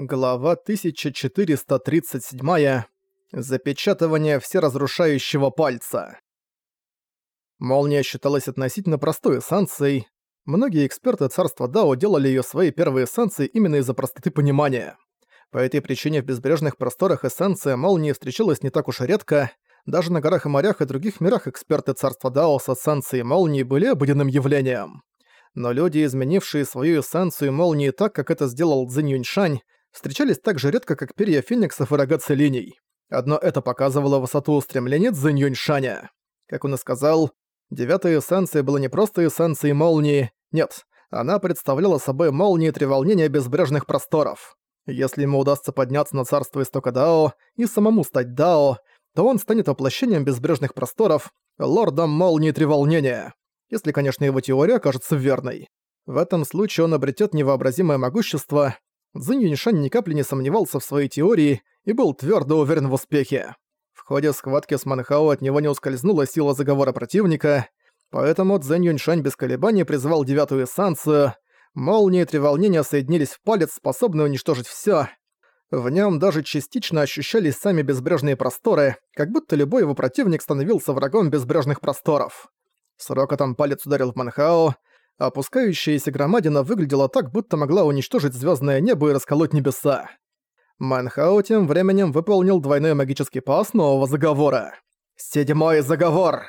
Глава 1437. Запечатывание всеразрушающего пальца. Молния считалась относительно простой эссенцией. Многие эксперты царства Дао делали её своей первой эссенцией именно из-за простоты понимания. По этой причине в безбрежных просторах эссенция молнии встречалась не так уж и редко. Даже на горах и морях и других мирах эксперты царства Дао с эссенцией молнии были обыденным явлением. Но люди, изменившие свою эссенцию молнии так, как это сделал Цзинь Юньшань, встречались так же редко, как перья фениксов и рога целиний. Одно это показывало высоту устремления Цзинь Юньшаня. Как он и сказал, девятая эссенция была не просто эссенцией молнии, нет, она представляла собой молнии треволнения безбрежных просторов. Если ему удастся подняться на царство истока Дао и самому стать Дао, то он станет воплощением безбрежных просторов, лордом молнии треволнения. Если, конечно, его теория окажется верной. В этом случае он обретет невообразимое могущество, Цзинь Юньшань ни капли не сомневался в своей теории и был твердо уверен в успехе. В ходе схватки с Манхао от него не ускользнула сила заговора противника, поэтому Цзинь Юньшань без колебаний призвал девятую эссенцию. Молнии и треволнения соединились в палец, способный уничтожить всё. В нём даже частично ощущались сами безбрежные просторы, как будто любой его противник становился врагом безбрежных просторов. С рокотом палец ударил в Манхао, Опускающаяся громадина выглядела так, будто могла уничтожить звездное небо и расколоть небеса. Манхао тем временем выполнил двойной магический пас нового заговора. «Седьмой заговор!»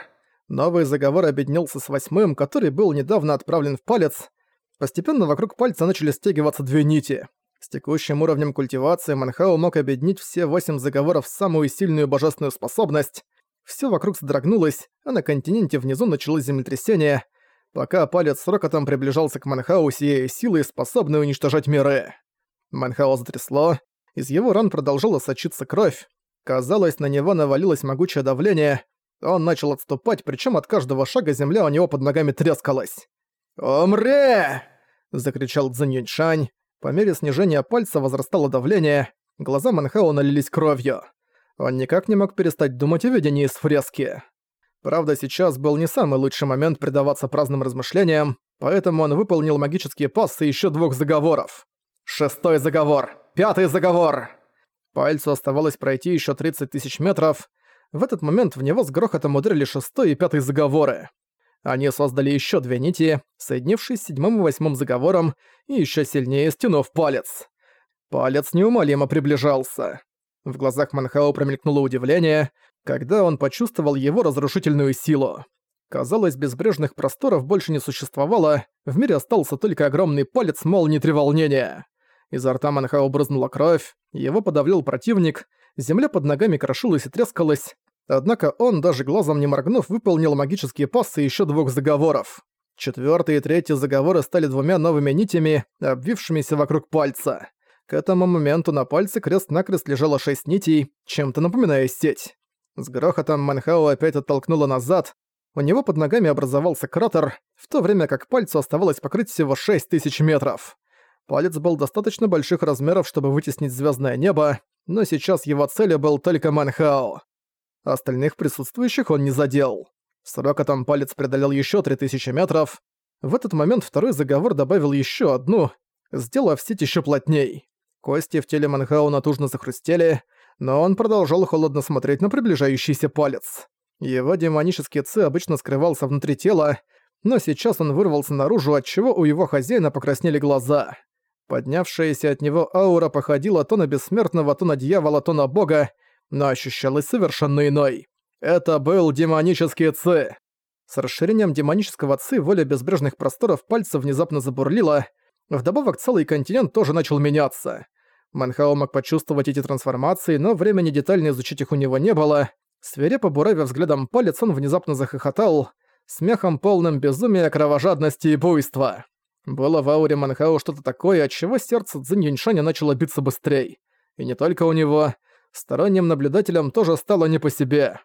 Новый заговор объединился с восьмым, который был недавно отправлен в палец. Постепенно вокруг пальца начали стягиваться две нити. С текущим уровнем культивации Манхао мог объединить все восемь заговоров в самую сильную божественную способность. Все вокруг содрогнулось, а на континенте внизу началось землетрясение — пока палец с рокотом приближался к Манхау сией силой, способной уничтожать миры. Манхау затрясло, из его ран продолжала сочиться кровь. Казалось, на него навалилось могучее давление. Он начал отступать, причем от каждого шага земля у него под ногами трескалась. «Умре!» — закричал Цзинь Юньшань. По мере снижения пальца возрастало давление, глаза Манхао налились кровью. Он никак не мог перестать думать о видении из фрески. Правда, сейчас был не самый лучший момент предаваться праздным размышлениям, поэтому он выполнил магические пассы еще двух заговоров. Шестой заговор! Пятый заговор! Пальцу оставалось пройти еще 30 тысяч метров. В этот момент в него с грохотом ударили шестой и пятый заговоры. Они создали еще две нити, соединившись с седьмым и восьмым заговором, и еще сильнее стянув палец. Палец неумолимо приближался. В глазах Манхао промелькнуло удивление, когда он почувствовал его разрушительную силу. Казалось, безбрежных просторов больше не существовало, в мире остался только огромный палец молнии треволнения. Изо рта Манхао брызнула кровь, его подавлял противник, земля под ногами крошилась и трескалась, однако он, даже глазом не моргнув, выполнил магические пассы еще двух заговоров. Четвертый и третий заговоры стали двумя новыми нитями, обвившимися вокруг пальца. К этому моменту на пальце крест-накрест лежало шесть нитей, чем-то напоминая сеть. С грохотом Манхао опять оттолкнуло назад, у него под ногами образовался кратер, в то время как пальцу оставалось покрыть всего 6000 метров. Палец был достаточно больших размеров, чтобы вытеснить звездное небо, но сейчас его целью был только Манхао. Остальных присутствующих он не задел. С рокотом палец преодолел еще 3000 метров. В этот момент второй заговор добавил еще одну, сделав сеть еще плотней. Кости в теле Манхао натужно захрустели, но он продолжал холодно смотреть на приближающийся палец. Его демонический ци обычно скрывался внутри тела, но сейчас он вырвался наружу, отчего у его хозяина покраснели глаза. Поднявшаяся от него аура походила то на бессмертного, то на дьявола, то на бога, но ощущалась совершенно иной. Это был демонический ци. С расширением демонического ци воля безбрежных просторов пальца внезапно забурлила, вдобавок целый континент тоже начал меняться — Манхао мог почувствовать эти трансформации, но времени детально изучить их у него не было. Свирепо буравя взглядом палец, он внезапно захохотал, смехом полным безумия, кровожадности и буйства. Было в ауре Манхао что-то такое, от чего сердце Цзинь Юньшаня начало биться быстрее. И не только у него. Сторонним наблюдателям тоже стало не по себе.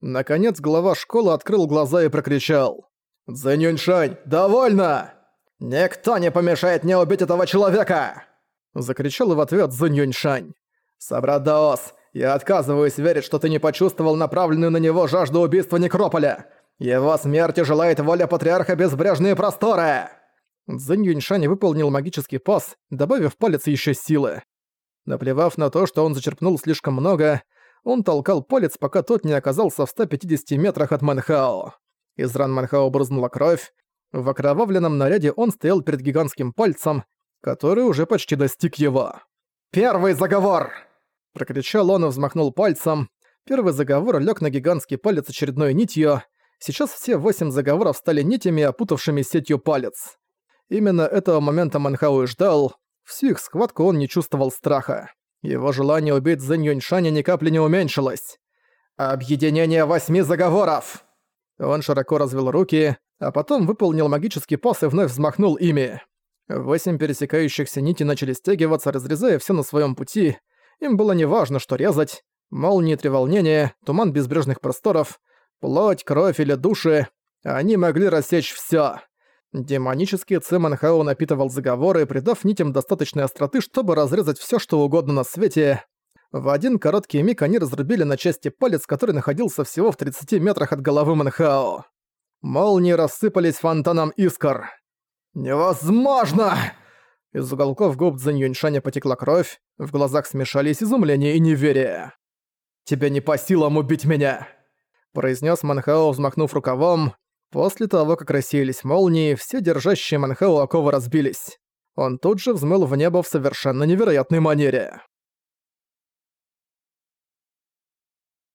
Наконец глава школы открыл глаза и прокричал. «Цзинь Юньшань, довольно! Никто не помешает мне убить этого человека!» Закричал в ответ Зунь Юньшань. «Собрат Даос, я отказываюсь верить, что ты не почувствовал направленную на него жажду убийства Некрополя. Его смерти желает воля Патриарха Безбрежные Просторы!» Цзинь Юньшань выполнил магический пас, добавив палец еще силы. Наплевав на то, что он зачерпнул слишком много, он толкал палец, пока тот не оказался в 150 метрах от Манхао. Из ран Манхао брызнула кровь. В окровавленном наряде он стоял перед гигантским пальцем, который уже почти достиг его. «Первый заговор!» Прокричал он и взмахнул пальцем. Первый заговор лег на гигантский палец очередной нитью. Сейчас все восемь заговоров стали нитями, опутавшими сетью палец. Именно этого момента Манхау и ждал. Всю их схватку он не чувствовал страха. Его желание убить Зэнь Юньшаня ни капли не уменьшилось. «Объединение восьми заговоров!» Он широко развел руки, а потом выполнил магический пас и вновь взмахнул ими. Восемь пересекающихся нитей начали стягиваться, разрезая все на своем пути. Им было неважно, что резать. Молнии треволнения, туман безбрежных просторов, плоть, кровь или души. Они могли рассечь все. Демонический Циманхао напитывал заговоры, придав нитям достаточной остроты, чтобы разрезать все, что угодно на свете. В один короткий миг они разрубили на части палец, который находился всего в 30 метрах от головы Манхао. Молнии рассыпались фонтаном искр. «Невозможно!» Из уголков губ Цзэнь Юньшаня потекла кровь, в глазах смешались изумление и неверие. «Тебе не по силам убить меня!» произнес Манхао, взмахнув рукавом. После того, как рассеялись молнии, все держащие Манхау оковы разбились. Он тут же взмыл в небо в совершенно невероятной манере.